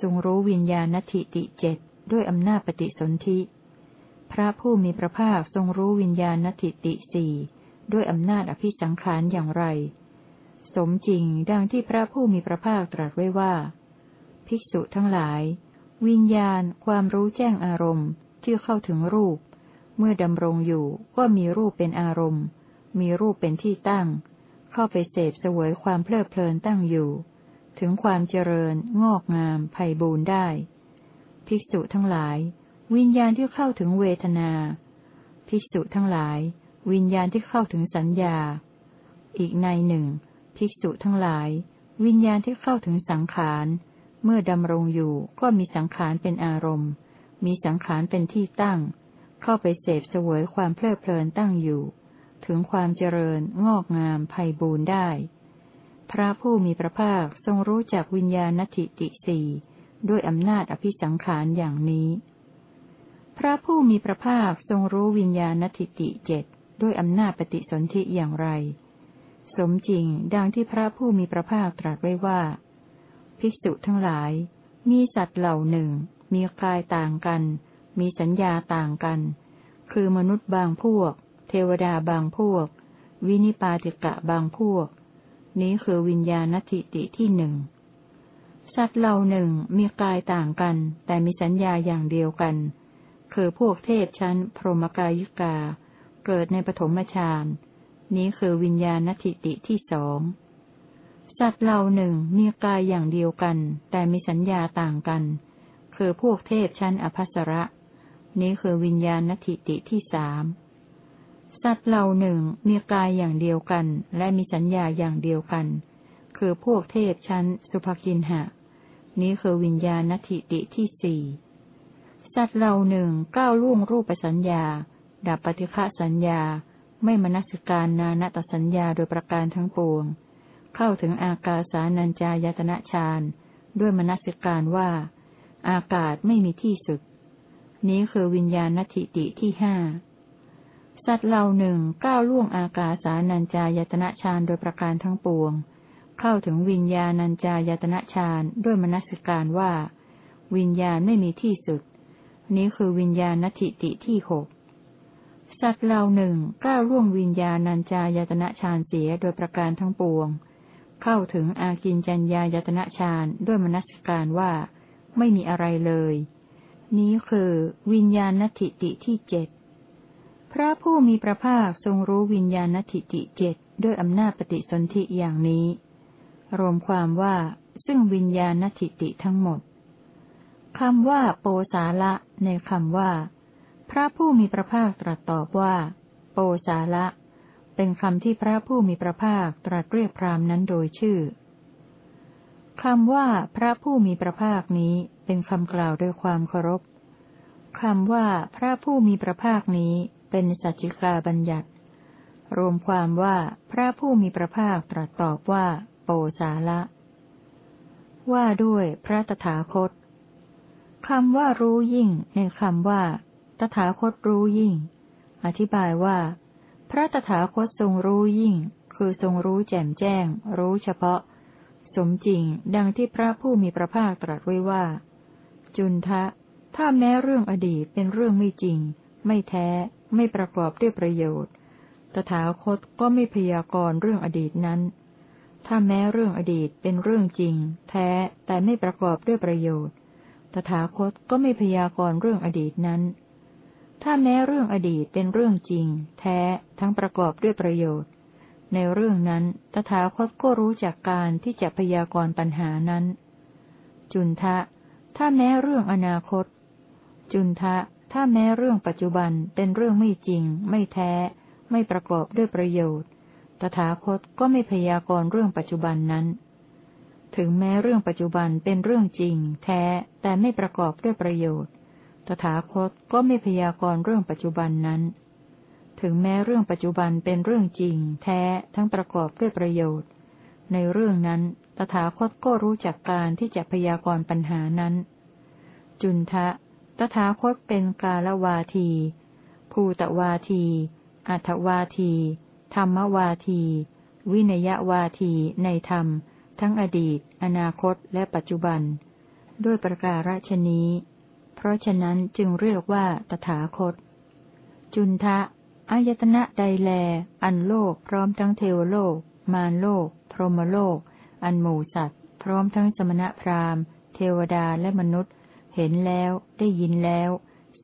ทรงรู้วิญญาณทิติเจ็ดด้วยอำนาจปฏิสนธิพระผู้มีพระภาคทรงรู้วิญญาณทิติสี่ด้วยอำนาจอภิสังขารอย่างไร สมจริงดังที่พระผู้มีพระภาคตรัสไว้ว่า ภิกษุทั้งหลาย วิญญาณความรู้แจ้งอารมณ์ที่เข้าถึงรูป เมื่อดำรงอยู่ก็มีรูปเป็นอารมณ์ มีรูปเป็นที่ตั้ง เข้าไปเสพเสวยความเพลิดเพลินตั้งอยู่ ถึงความเจริญ งอกงามไพ่บูรณ์ได้ ภิกษุทั้งหลาย วิญญาณที่เข้าถึงเวทนา ภิกษุทั้งหลาย วิญญาณที่เข้าถึงสัญญา อีกในหนึ่ง ภิกษุทั้งหลาย วิญญาณที่เข้าถึงสังขาร เมื่อดำรงอยู่ก็มีสังขารเป็นอารมณ์ มีสังขารเป็นที่ตั้ง เข้าไปเสพเสวยความเพลิดเพลินตั้งอยู่ ถึงความเจริญ งอกงามไพ่บูรณ์ได้ พระผู้มีพระภาคทรงรู้จักวิญญาณทิติสี่ด้วยอำนาจอภิสังขารอย่างนี้ พระผู้มีพระภาคทรงรู้วิญญาณทิติเจ็ดด้วยอำนาจปฏิสนธิอย่างไร สมจริงดังที่พระผู้มีพระภาคตรัสไว้ว่า ภิกษุทั้งหลาย มีสัตว์เหล่าหนึ่ง มีกายต่างกัน มีสัญญาต่างกัน คือมนุษย์บางพวก เทวดาบางพวก วินิปาติกะบางพวก นี้คือวิญญาณทิติที่หนึ่ง สัตว์เหล่าหนึ่งมีกายต่างกัน แต่มีสัญญาอย่างเดียวกัน คือพวกเทพชั้น พรหมกายิกา เกิดในปฐมฌาน นี้คือวิญญาณทิติที่สอง สัตว์เหล่าหนึ่งมีกายอย่างเดียวกัน แต่มีสัญญาต่างกัน คือพวกเทพชั้นอภัสระ นี้คือวิญญาณทิติที่สามสัตว์เหล่าหนึ่งมีกายอย่างเดียวกัน และมีสัญญาอย่างเดียวกัน คือพวกเทพชั้นสุภกินหะ นี้คือวิญญาณทิติที่สี่สัตว์เหล่าหนึ่งก้าวล่วงรูปสัญญา ดับปฏิฆะสัญญา ไม่มนสิการนานาตสัญญาโดยประการทั้งปวง เข้าถึงอากาสานัญจายตนะฌานด้วยมนสิการว่า อากาศไม่มีที่สุด นี้คือวิญญาณทิติที่ห้าสัตว์เหล่าหนึ่งก้าวล่วงอากาสานัญจายตนะฌานโดยประการทั้งปวง เข้าถึงวิญญาณัญจายตนะฌานด้วยมนสิการว่า วิญญาณไม่มีที่สุด นี้คือวิญญาณนทิติที่หกสัตว์เหล่าหนึ่งก้าวล่วงวิญญาณัญจายตนะฌานเสียโดยประการทั้งปวง เข้าถึงอากินจัญญายตนะฌานด้วยมนสิการว่า ไม่มีอะไรเลย นี้คือวิญญาณนทิติที่เจ็ดพระผู้มีพระภาคทรงรู้วิญญาณทิติเจ็ดด้วยอำนาจปฏิสนธิอย่างนี้ รวมความว่าซึ่งวิญญาณทิติทั้งหมดคำว่าโปสาละในคำว่า พระผู้มีพระภาคตรัสตอบว่า โปสาละ เป็นคำที่พระผู้มีพระภาคตรัสเรียกพรามนั้นโดยชื่อคำว่าพระผู้มีพระภาคนี้เป็นคำกล่าวด้วยความเคารพคำว่าพระผู้มีพระภาคนี้เป็นสัจจิกาบัญญัติ รวมความว่าพระผู้มีพระภาคตรัสตอบว่า โปสาละ ว่าด้วยพระตถาคตคคำว่ารู้ยิ่งในคำว่า ตถาคตรู้ยิ่ง อธิบายว่า พระตถาคตทรงรู้ยิ่ง คือทรงรู้แจ่มแจ้ง รู้เฉพาะ สมจริงดังที่พระผู้มีพระภาคตรัสไว้ว่า จุนทะ ถ้าแม้เรื่องอดีตเป็นเรื่องไม่จริง ไม่แท้ ไม่ประกอบด้วยประโยชน์ ตถาคตก็ไม่พยากรณ์เรื่องอดีตนั้น ถ้าแม้เรื่องอดีตเป็นเรื่องจริง แท้แต่ไม่ประกอบด้วยประโยชน์ ตถาคตก็ไม่พยากรณ์เรื่องอดีตนั้น ถ้าแม้เรื่องอดีตเป็นเรื่องจริง แท้ ทั้งประกอบด้วยประโยชน์ ในเรื่องนั้นตถาคตก็รู้จากการที่จะพยากรณ์ปัญหานั้น จุนทะ ถ้าแม้เรื่องอนาคต จุนทะ ถ้าแม้เรื่องปัจจุบันเป็นเรื่องไม่จริง ไม่แท้ ไม่ประกอบด้วยประโยชน์ ตถาคตก็ไม่พยากรณ์เรื่องปัจจุบันนั้น ถึงแม้เรื่องปัจจุบันเป็นเรื่องจริง แท้แต่ไม่ประกอบด้วยประโยชน์ ตถาคตก็ไม่พยากรณ์เรื่องปัจจุบันนั้น ถึงแม้เรื่องปัจจุบันเป็นเรื่องจริง แท้ทั้งประกอบด้วยประโยชน์ ในเรื่องนั้นตถาคตก็รู้จักการที่จะพยากรณ์ปัญหานั้น จุนทะ ตถาคตเป็นกาลวาที ภูตวาที อัตวาที ธรรมวาที วินยวาที ในธรรม ทั้งอดีต อนาคต และปัจจุบัน ด้วยประการฉนี้ เพราะฉะนั้นจึงเรียกว่าตถาคต จุนทะอายตนะใดแล อันโลกพร้อมทั้งเทวโลก มารโลก พรหมโลก อันหมู่สัตว์ พร้อมทั้งสมณพราหมณ์ เทวดาและมนุษย์ เห็นแล้ว ได้ยินแล้ว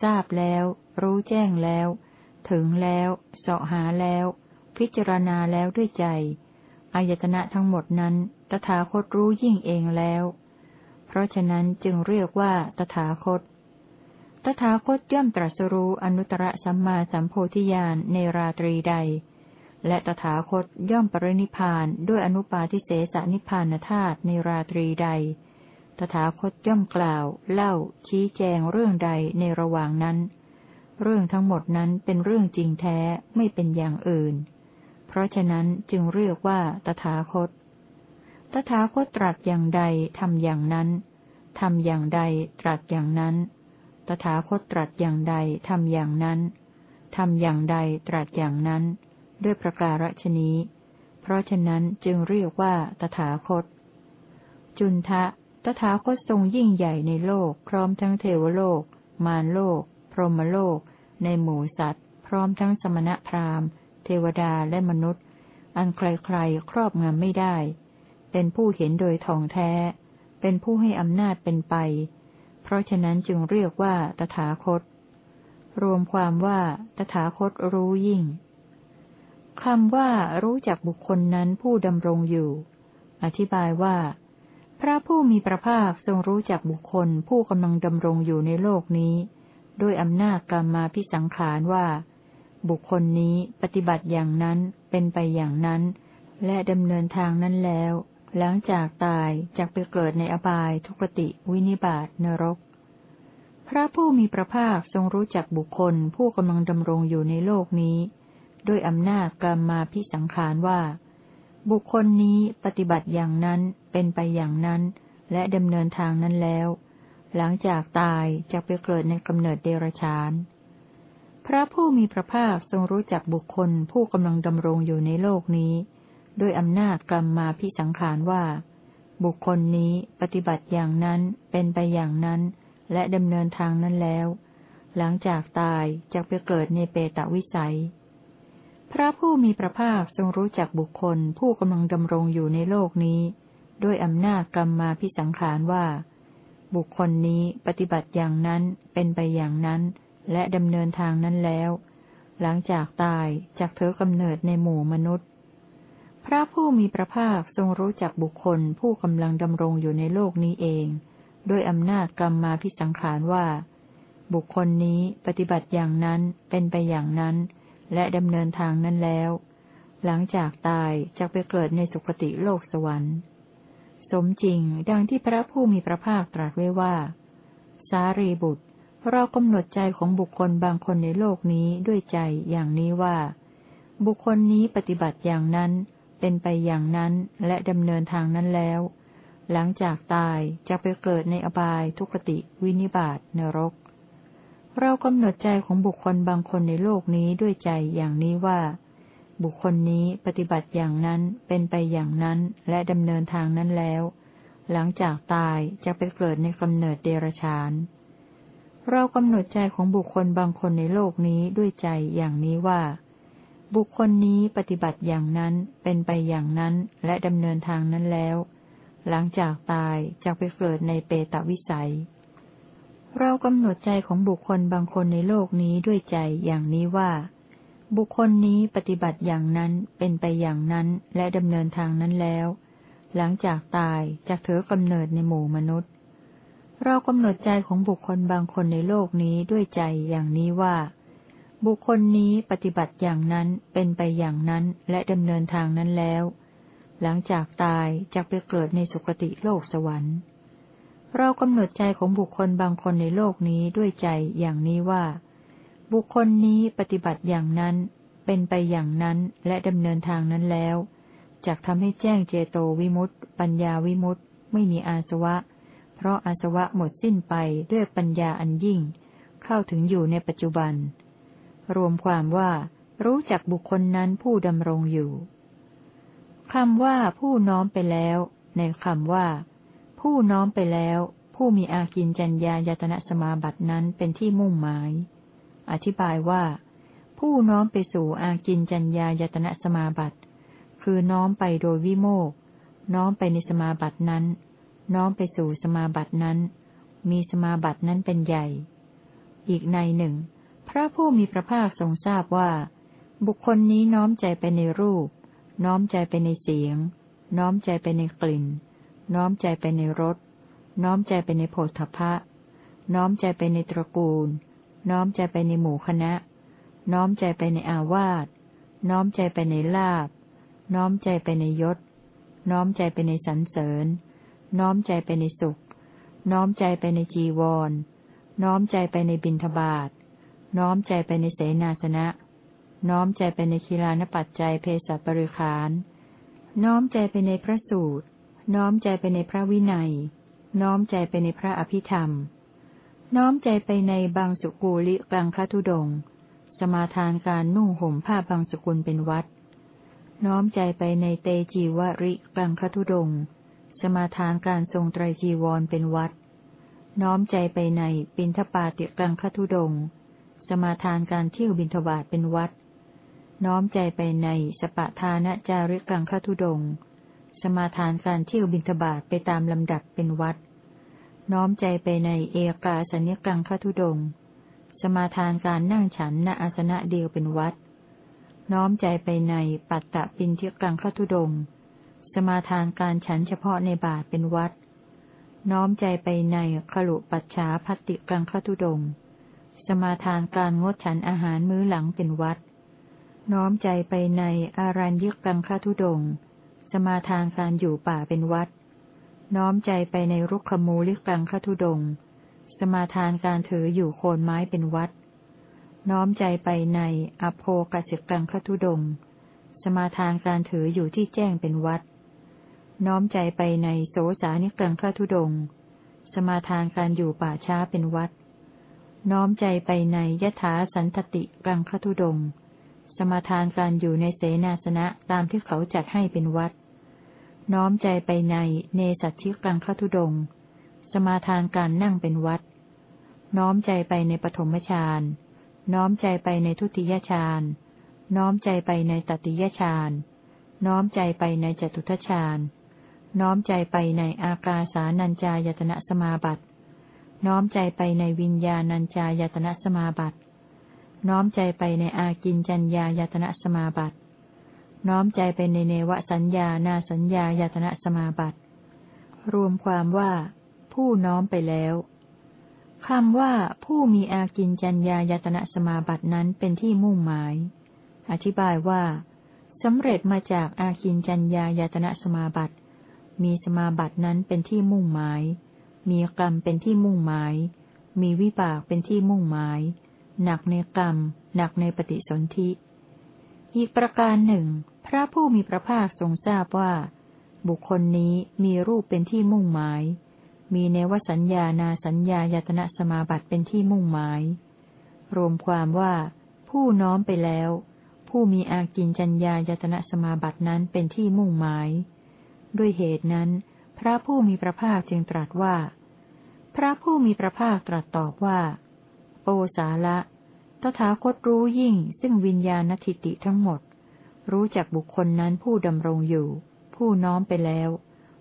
ทราบแล้ว รู้แจ้งแล้ว ถึงแล้ว เสาะหาแล้ว พิจารณาแล้วด้วยใจ อายตนะทั้งหมดนั้น ตถาคตรู้ยิ่งเองแล้ว เพราะฉะนั้นจึงเรียกว่าตถาคต ตถาคตย่อมตรัสรู้อนุตตรสัมมาสัมโพธิญาณในราตรีใด และตถาคตย่อมปรินิพานด้วยอนุปาทิเสสนิพานธาตุในราตรีใด ตถาคตย่อมกล่าว เล่า ชี้แจงเรื่องใดในระหว่างนั้น เรื่องทั้งหมดนั้นเป็นเรื่องจริงแท้ไม่เป็นอย่างอื่น เพราะฉะนั้นจึงเรียกว่าตถาคต ตถาคตตรัสอย่างใดทำอย่างนั้นทำอย่างใดตรัสอย่างนั้น ตถาคตตรัสอย่างใดทำอย่างนั้นทำอย่างใดตรัสอย่างนั้น ด้วยประการฉนี้ เพราะฉะนั้นจึงเรียกว่าตถาคต จุนทะ ตถาคตทรงยิ่งใหญ่ในโลก พร้อมทั้งเทวโลก มารโลก พรหมโลก ในหมู่สัตว์ พร้อมทั้งสมณพราหมณ์ เทวดาและมนุษย์ อันใครๆครอบงำไม่ได้ เป็นผู้เห็นโดยทองแท้ เป็นผู้ให้อำนาจเป็นไป เพราะฉะนั้นจึงเรียกว่าตถาคต รวมความว่าตถาคตรู้ยิ่งคำว่ารู้จักบุคคลนั้นผู้ดำรงอยู่ อธิบายว่า พระผู้มีพระภาคทรงรู้จักบุคคลผู้กำลังดำรงอยู่ในโลกนี้ ด้วยอำนาจกรรมาพิสังขารว่า บุคคลนี้ปฏิบัติอย่างนั้นเป็นไปอย่างนั้น และดำเนินทางนั้นแล้ว หลังจากตายจากไปเกิดในอบายทุกติ วินิบาตนรก พระผู้มีพระภาคทรงรู้จักบุคคลผู้กำลังดำรงอยู่ในโลกนี้ ด้วยอำนาจกรรมาพิสังขารว่า บุคคลนี้ปฏิบัติอย่างนั้นเป็นไปอย่างนั้น และดำเนินทางนั้นแล้ว หลังจากตายจากไปเกิดในกำเนิดเดรัจฉานพระผู้มีพระภาคทรงรู้จักบุคคลผู้กำลังดำรงอยู่ในโลกนี้ ด้วยอำนาจกรรมมาพิสังขารว่า บุคคลนี้ปฏิบัติอย่างนั้นเป็นไปอย่างนั้น และดำเนินทางนั้นแล้ว หลังจากตายจากไปเกิดในเปตวิสัย พระผู้มีพระภาคทรงรู้จักบุคคลผู้กำลังดำรงอยู่ในโลกนี้ ด้วยอำนาจกรรมมาพิสังขารว่า บุคคลนี้ปฏิบัติอย่างนั้นเป็นไปอย่างนั้น และดำเนินทางนั้นแล้ว หลังจากตายจากเธอกำเนิดในหมู่มนุษย์ พระผู้มีพระภาคทรงรู้จักบุคคลผู้กำลังดำรงอยู่ในโลกนี้เอง ด้วยอำนาจกรรมมาพิสังขารว่า บุคคลนี้ปฏิบัติอย่างนั้นเป็นไปอย่างนั้น และดำเนินทางนั้นแล้ว หลังจากตายจากไปเกิดในสุคติโลกสวรรค์ สมจริงดังที่พระผู้มีพระภาคตรัสไว้ว่า สารีบุตร เรากำหนดใจของบุคคลบางคนในโลกนี้ด้วยใจอย่างนี้ว่า บุคคลนี้ปฏิบัติอย่างนั้น เป็นไปอย่างนั้นและดำเนินทางนั้นแล้ว หลังจากตายจะไปเกิดในอบายทุกติวินิบาตนรก เรากำหนดใจของบุคคลบางคนในโลกนี้ด้วยใจอย่างนี้ว่า บุคคลนี้ปฏิบัติอย่างนั้นเป็นไปอย่างนั้นและดำเนินทางนั้นแล้ว หลังจากตายจะไปเกิดในกำเนิดเดรชานเรากำหนดใจของบุคคลบางคนในโลกนี้ด้วยใจอย่างนี้ว่า บุคคลนี้ปฏิบัติอย่างนั้นเป็นไปอย่างนั้นและดำเนินทางนั้นแล้ว หลังจากตายจะไปเกิดในเปตวิสัย เรากำหนดใจของบุคคลบางคนในโลกนี้ด้วยใจอย่างนี้ว่า บุคคลนี้ปฏิบัติอย่างนั้นเป็นไปอย่างนั้นและดำเนินทางนั้นแล้ว หลังจากตายจะถือกำเนิดในหมู่มนุษย์ เรากำหนดใจของบุคคลบางคนในโลกนี้ด้วยใจอย่างนี้ว่า บุคคลนี้ปฏิบัติอย่างนั้นเป็นไปอย่างนั้นและดำเนินทางนั้นแล้ว หลังจากตายจะไปเกิดในสุคติโลกสวรรค์ เรากำหนดใจของบุคคลบางคนในโลกนี้ด้วยใจอย่างนี้ว่า บุคคลนี้ปฏิบัติอย่างนั้น เป็นไปอย่างนั้นและดำเนินทางนั้นแล้วจกทำให้แจ้งเจโตวิมุตต์ปัญญาวิมุตต์ไม่มีอาสวะ เพราะอาสวะหมดสิ้นไปด้วยปัญญาอันยิ่ง เข้าถึงอยู่ในปัจจุบัน รวมความว่า รู้จักบุคคลนั้นผู้ดำรงอยู่คำว่าผู้น้อมไปแล้ว ในคำว่า ผู้น้อมไปแล้ว ผู้มีอากินจัญญายตนะสมาบัตินั้นเป็นที่มุ่งหมาย อธิบายว่า ผู้น้อมไปสู่อากินจัญญายตนะสมาบัติ คือน้อมไปโดยวิโมกน้อมไปในสมาบัตินั้น น้อมไปสู่สมาบัตินั้น มีสมาบัตินั้นเป็นใหญ่ อีกในหนึ่ง ระผู้มีพระภาคทรงทราบว่า บุคคลนี้น้อมใจไปในรูป น้อมใจไปในเสียง น้อมใจไปในกลิ่น น้อมใจไปในรส น้อมใจไปในโผฏฐพะ น้อมใจไปในตระกูล น้อมใจไปในหมู่คณะ น้อมใจไปในอาวาส น้อมใจไปในลาบ น้อมใจไปในยศ น้อมใจไปในสรรเสริญ น้อมใจไปในสุข น้อมใจไปในจีวร น้อมใจไปในบิณฑบาต น้อมใจไปในเสนาสนะ น้อมใจไปในคีลานปัจจัยเพศบริขาร น้อมใจไปในพระสูตร น้อมใจไปในพระวินัย น้อมใจไปในพระอภิธรรม น้อมใจไปในบางสุกูลิกังคทุดง สมาทานการนุ่งห่มผ้าบางสกุลเป็นวัด น้อมใจไปในเตจีวริกังคทุดง สมาทานการทรงไตรจีวรเป็นวัด น้อมใจไปในปินทปาติกังคทุดง สมาทานการเที่ยวบินทบาทเป็นวัด น้อมใจไปในสปะทานะจาริกังคทุดง สมาทานการเที่ยวบินทบาทไปตามลำดับเป็นวัด น้อมใจไปในเอกาสัญญกังคทุดง สมาทานการนั่งฉันณอาสนะเดียวเป็นวัด น้อมใจไปในปัตตะปินทิกังคทุดง สมาทานการฉันเฉพาะในบาทเป็นวัด น้อมใจไปในขลุปัจฉาพัติกังคตุดง สมาทานการงดฉันอาหารมื้อหลังเป็นวัด น้อมใจไปในอารัญยึกกังคตุดง สมาทานการอยู่ป่าเป็นวัด น้อมใจไปในรุกขมูลิกังคตุดง สมาทานการถืออยู่โคนไม้เป็นวัด น้อมใจไปในอโภกสิกังคตุดง สมาทานการถืออยู่ที่แจ้งเป็นวัด น้อมใจไปในโสสานิกังฆทุดง สมาทานการอยู่ป่าช้าเป็นวัด น้อมใจไปในยถาสันตติกังฆทุดง สมาทานการอยู่ในเสนาสนะตามที่เขาจัดให้เป็นวัด น้อมใจไปในเนสัชิกังฆทุดง สมาทานการนั่งเป็นวัด น้อมใจไปในปฐมฌาน น้อมใจไปในทุติยฌาน น้อมใจไปในตติยฌาน น้อมใจไปในจตุทฌาน น้อมใจไปในอากาสานัญจายตนะสมาบัติ น้อมใจไปในวิญญาณัญจายตนะสมาบัติ น้อมใจไปในอากินจัญญายตนะสมาบัติ น้อมใจไปในเนวสัญญานาสัญญายตนะสมาบัติ รวมความว่า ผู้น้อมไปแล้วคำว่าผู้มีอากินจัญญายตนะสมาบัตินั้นเป็นที่มุ่งหมาย อธิบายว่าสำเร็จมาจากอากินจัญญายตนะสมาบัติ มีสมาบัตินั้นเป็นที่มุ่งหมาย มีกรรมเป็นที่มุ่งหมาย มีวิบากเป็นที่มุ่งหมาย หนักในกรรม หนักในปฏิสนธิ อีกประการหนึ่ง พระผู้มีพระภาคทรงทราบว่า บุคคลนี้มีรูปเป็นที่มุ่งหมาย มีเนวสัญญานาสัญญายตนะสมาบัติเป็นที่มุ่งหมาย รวมความว่า ผู้น้อมไปแล้ว ผู้มีอากินจัญญายตนะสมาบัตินั้นเป็นที่มุ่งหมาย ด้วยเหตุนั้น พระผู้มีพระภาคจึงตรัสว่า พระผู้มีพระภาคตรัสตอบว่าโอสาละ ตถาคตรู้ยิ่งซึ่งวิญญาณทิติทั้งหมด รู้จักบุคคลนั้นผู้ดำรงอยู่ ผู้น้อมไปแล้ว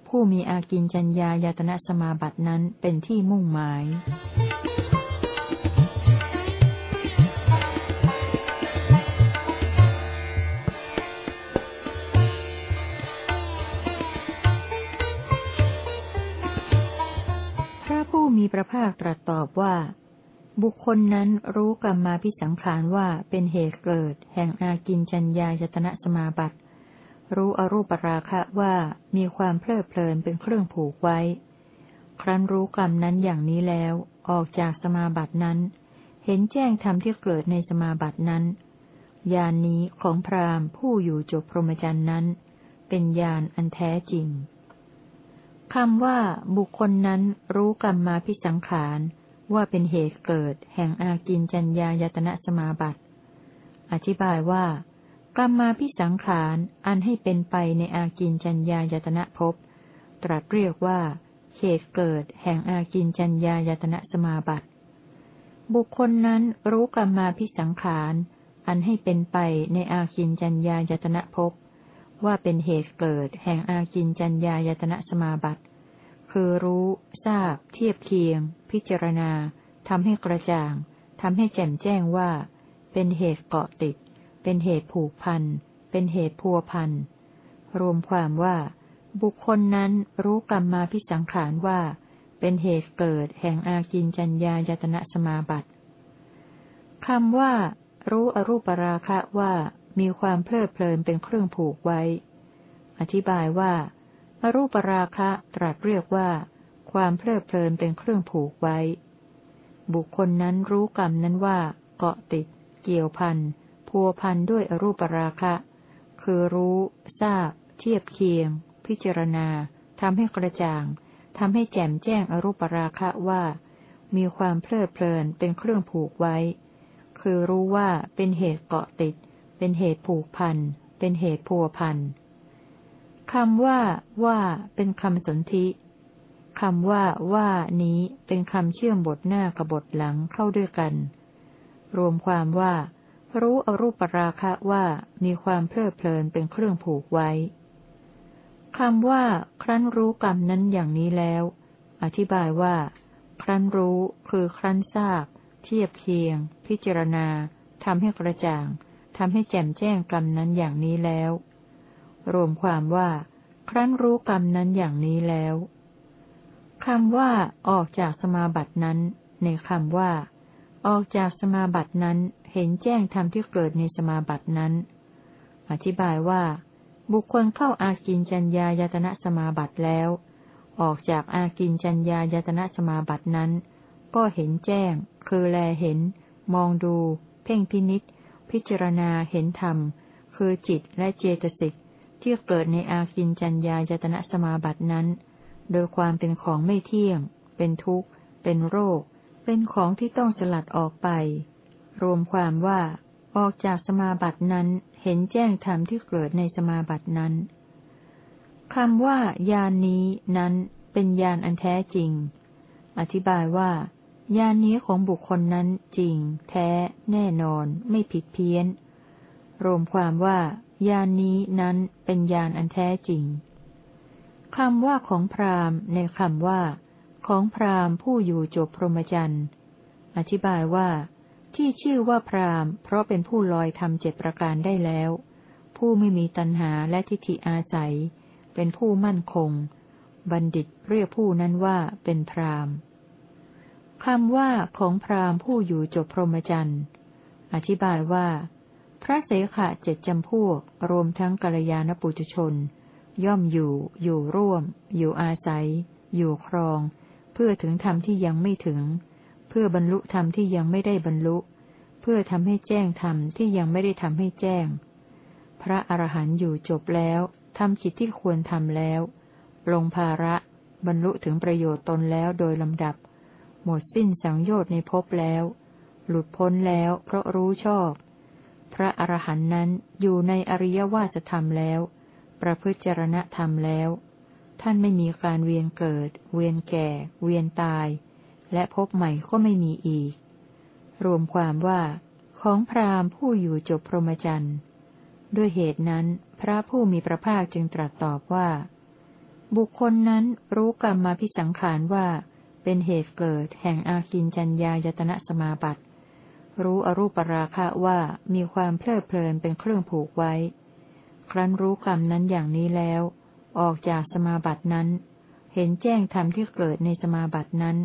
ผู้มีอากินจัญญายตนะสมาบัตินั้นเป็นที่มุ่งหมาย พระภาคตรัสตอบว่า บุคคลนั้นรู้กรรมมาพิสังขารว่าเป็นเหตุเกิด แห่งอากินจัญญายตนะสมาบัติ รู้อรูปราคะว่ามีความเพลิดเพลินเป็นเครื่องผูกไว้ ครั้นรู้กรรมนั้นอย่างนี้แล้ว ออกจากสมาบัตินั้น เห็นแจ้งธรรมที่เกิดในสมาบัตินั้นญาณนนี้ของพราหมณ์ผู้อยู่จบพรหมจรรย์นั้น เป็นญาณอันแท้จริง คำว่าบุคคลนั้นรู้กรรมมาพิสังขารว่าเป็นเหตุเกิด แห่งอากินจัญญายตนะสมาบัติ อธิบายว่ากรรมมาพิสังขารอันให้เป็นไปในอากินจัญญายตนะภพตรัสเรียกว่าเหตุเกิด แห่งอากินจัญญายตนะสมาบัติ บุคคลนั้นรู้กรรมมาพิสังขารอันให้เป็นไปในอากินจัญญายตนะภพ ว่าเป็นเหตุเกิดแห่งอากินจัญญายตนะสมาบัติ คือรู้ ทราบ เทียบเคียง พิจารณาทำให้กระจ่างทำให้แจ่มแจ้งว่า เป็นเหตุเกาะติด เป็นเหตุผูกพัน เป็นเหตุพัวพัน รวมความว่า บุคคลนั้นรู้กรรมมาพิสังขารว่า เป็นเหตุเกิดแห่งอากินจัญญายตนะสมาบัติคำว่า รู้อรูปราคะว่า มีความเพลิดเพลินเป็นเครื่องผูกไว้ อธิบายว่า อรูปราคะตรัสเรียกว่า ความเพลิดเพลินเป็นเครื่องผูกไว้ บุคคลนั้นรู้กรรมนั้นว่า เกาะติด เกี่ยวพันพัวพันด้วยอรูปราคะ คือรู้ ทราบ เทียบเคียง พิจารณาทำให้กระจ่างทำให้แจ่มแจ้งอรูปราคะว่า มีความเพลิดเพลินเป็นเครื่องผูกไว้ คือรู้ว่าเป็นเหตุเกาะติด เป็นเหตุผูกพัน เป็นเหตุพัวพันคำว่า ว่า เป็นคำสนธิคำว่า ว่านี้เป็นคำเชื่อมบทหน้ากับบทหลังเข้าด้วยกัน รวมความว่า รู้อรูปราคะว่ามีความเพลิดเพลินเป็นเครื่องผูกไว้คำว่า ครั้นรู้กรรมนั้นอย่างนี้แล้ว อธิบายว่า ครั้นรู้คือครั้นทราบ เทียบเคียง พิจารณาทำให้กระจ่าง ทำให้แจ่มแจ้งกรรมนั้นอย่างนี้แล้ว รวมความว่า ครั้นรู้กรรมนั้นอย่างนี้แล้วคำว่า ออกจากสมาบัตินั้น ในคำว่า ออกจากสมาบัตินั้นเห็นแจ้งธรรมที่เกิดในสมาบัตินั้น อธิบายว่า บุคคลเข้าอากินจัญญายตนะสมาบัติแล้ว ออกจากอากินจัญญายตนะสมาบัตินั้น ก็เห็นแจ้ง คือแลเห็น มองดู เพ่งพินิษ พิจารณาเห็นธรรม คือจิตและเจตสิกที่เกิดในอากินจัญญายตนะสมาบัตินั้น โดยความเป็นของไม่เที่ยง เป็นทุกข์ เป็นโรค เป็นของที่ต้องสลัดออกไป รวมความว่า ออกจากสมาบัตินั้นเห็นแจ้งธรรมที่เกิดในสมาบัตินั้นคำว่าญาณนนี้นั้นเป็นญาณอันแท้จริง อธิบายว่า ญาณนนี้ของบุคคลนั้นจริง แท้ แน่นอน ไม่ผิดเพี้ยน รวมความว่าญาณนนี้นั้นเป็นญาณอันแท้จริงคำว่าของพราหมณ์ในคำว่า ของพราหมณ์ผู้อยู่จบพรหมจรรย์ อธิบายว่า ที่ชื่อว่าพราหมณ์ เพราะเป็นผู้ลอยทำเจ็ดประการได้แล้ว ผู้ไม่มีตัณหาและทิฏฐิอาศัย เป็นผู้มั่นคง บัณฑิตเรียกผู้นั้นว่าเป็นพราหมณ์ คำว่าของพราหมณ์ผู้อยู่จบพรหมจรรย์ อธิบายว่า พระเสขะเจ็ดจำพวก รวมทั้งกัลยาณปุจชน ย่อมอยู่ อยู่ร่วม อยู่อาศัย อยู่ครอง เพื่อถึงธรรมที่ยังไม่ถึง เพื่อบรรลุธรรมที่ยังไม่ได้บรรลุ เพื่อทำให้แจ้งธรรมที่ยังไม่ได้ทำให้แจ้ง พระอรหันต์อยู่จบแล้วทำกิจที่ควรทำแล้ว ลงภาระ บรรลุถึงประโยชน์ตนแล้วโดยลำดับ หมดสิ้นสังโยชน์ในภพแล้ว หลุดพ้นแล้วเพราะรู้ชอบ พระอรหันต์นั้นอยู่ในอริยวาสธรรมแล้ว ประพฤติจรณธรรมแล้ว ท่านไม่มีการเวียนเกิด เวียนแก่ เวียนตาย และพบใหม่ก็ไม่มีอีก รวมความว่า ของพราหมณ์ผู้อยู่จบพรหมจรรย์ด้วยเหตุนั้น พระผู้มีพระภาคจึงตรัสตอบว่า บุคคลนั้นรู้กรรมมาพิสังขารว่า เป็นเหตุเกิด แห่งอาคินจัญญายตนะสมาบัติ รู้อรูปราคะว่ามีความเพลิดเพลินเป็นเครื่องผูกไว้ ครั้นรู้กรรมนั้นอย่างนี้แล้ว ออกจากสมาบัตินั้น เห็นแจ้งธรรมที่เกิดในสมาบัตินั้น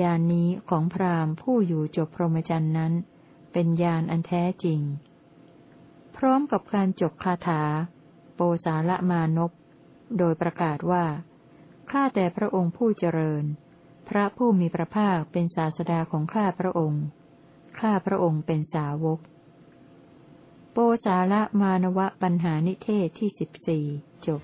ญาณนนี้ของพราหมณ์ผู้อยู่จบพรหมจรรย์นั้น เป็นญาณอันแท้จริง พร้อมกับการจบคาถา โปสาละมานพโดยประกาศว่าข้าแต่พระองค์ผู้เจริญ พระผู้มีพระภาคเป็นศาสดาของข้าพระองค์ ข้าพระองค์เป็นสาวก โปสาละมานวะปัญหานิเทศที่สิบสี่จบ